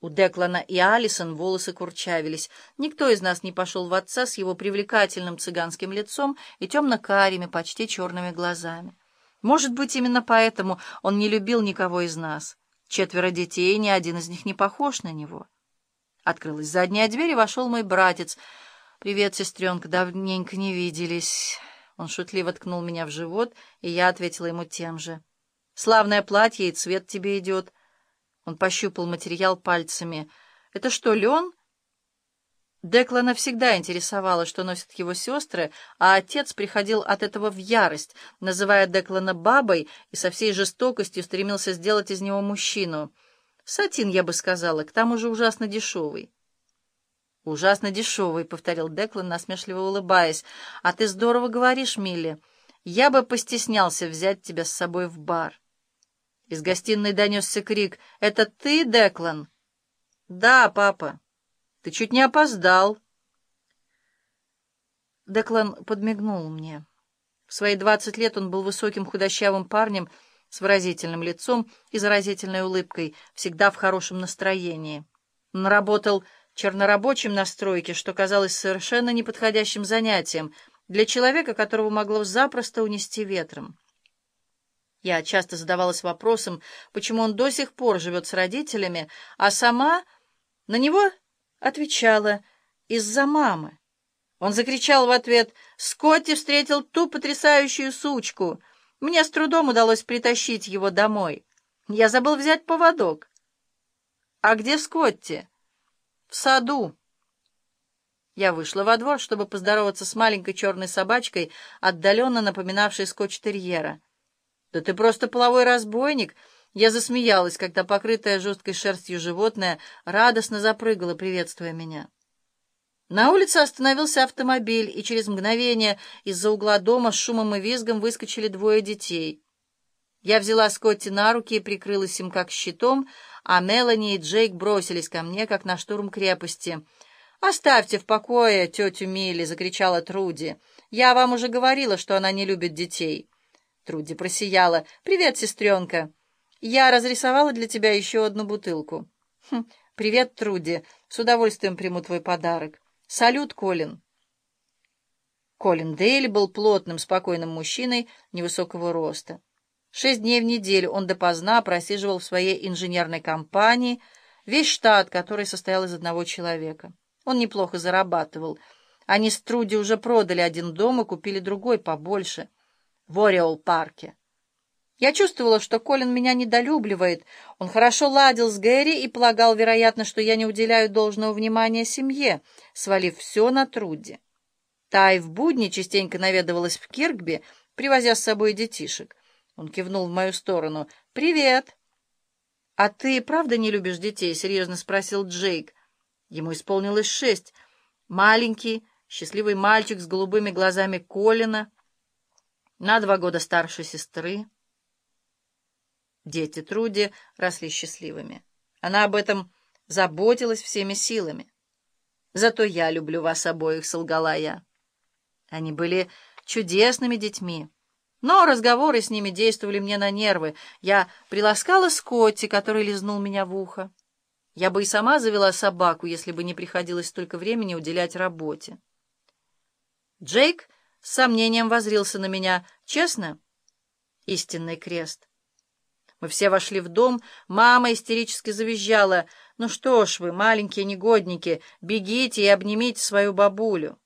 У Деклана и Алисон волосы курчавились. Никто из нас не пошел в отца с его привлекательным цыганским лицом и темно-карими, почти черными глазами. Может быть, именно поэтому он не любил никого из нас. Четверо детей, ни один из них не похож на него. Открылась задняя дверь, и вошел мой братец. «Привет, сестренка, давненько не виделись». Он шутливо ткнул меня в живот, и я ответила ему тем же. «Славное платье и цвет тебе идет». Он пощупал материал пальцами. «Это что, лен?» Деклана всегда интересовало, что носят его сестры, а отец приходил от этого в ярость, называя Деклана бабой и со всей жестокостью стремился сделать из него мужчину. Сатин, я бы сказала, к тому же ужасно дешевый. «Ужасно дешевый», — повторил Деклан, насмешливо улыбаясь. «А ты здорово говоришь, Милли. Я бы постеснялся взять тебя с собой в бар». Из гостиной донесся крик. «Это ты, Деклан?» «Да, папа. Ты чуть не опоздал». Деклан подмигнул мне. В свои двадцать лет он был высоким худощавым парнем с выразительным лицом и заразительной улыбкой, всегда в хорошем настроении. Он работал чернорабочим на стройке, что казалось совершенно неподходящим занятием для человека, которого могло запросто унести ветром. Я часто задавалась вопросом, почему он до сих пор живет с родителями, а сама на него отвечала «из-за мамы». Он закричал в ответ «Скотти встретил ту потрясающую сучку! Мне с трудом удалось притащить его домой. Я забыл взять поводок». «А где Скотти?» «В саду». Я вышла во двор, чтобы поздороваться с маленькой черной собачкой, отдаленно напоминавшей скотч-терьера. «Да ты просто половой разбойник!» Я засмеялась, когда покрытая жесткой шерстью животное радостно запрыгало, приветствуя меня. На улице остановился автомобиль, и через мгновение из-за угла дома с шумом и визгом выскочили двое детей. Я взяла Скотти на руки и прикрылась им как щитом, а Мелани и Джейк бросились ко мне, как на штурм крепости. «Оставьте в покое тетю Милли!» — закричала Труди. «Я вам уже говорила, что она не любит детей». Труди просияла. «Привет, сестренка. Я разрисовала для тебя еще одну бутылку». Хм, «Привет, Труди. С удовольствием приму твой подарок. Салют, Колин». Колин Дейль был плотным, спокойным мужчиной невысокого роста. Шесть дней в неделю он допоздна просиживал в своей инженерной компании, весь штат, который состоял из одного человека. Он неплохо зарабатывал. Они с Труди уже продали один дом и купили другой побольше — в Ореол-парке. Я чувствовала, что Колин меня недолюбливает. Он хорошо ладил с Гэри и полагал, вероятно, что я не уделяю должного внимания семье, свалив все на Труди. Та и в будни частенько наведывалась в Киркби, привозя с собой детишек. Он кивнул в мою сторону. «Привет!» «А ты правда не любишь детей?» — серьезно спросил Джейк. Ему исполнилось шесть. Маленький, счастливый мальчик с голубыми глазами Колина — на два года старше сестры. Дети Труди росли счастливыми. Она об этом заботилась всеми силами. «Зато я люблю вас обоих», — солгала я. Они были чудесными детьми, но разговоры с ними действовали мне на нервы. Я приласкала Скотти, который лизнул меня в ухо. Я бы и сама завела собаку, если бы не приходилось столько времени уделять работе. Джейк с сомнением возрился на меня. «Честно?» «Истинный крест». Мы все вошли в дом, мама истерически завизжала. «Ну что ж вы, маленькие негодники, бегите и обнимите свою бабулю».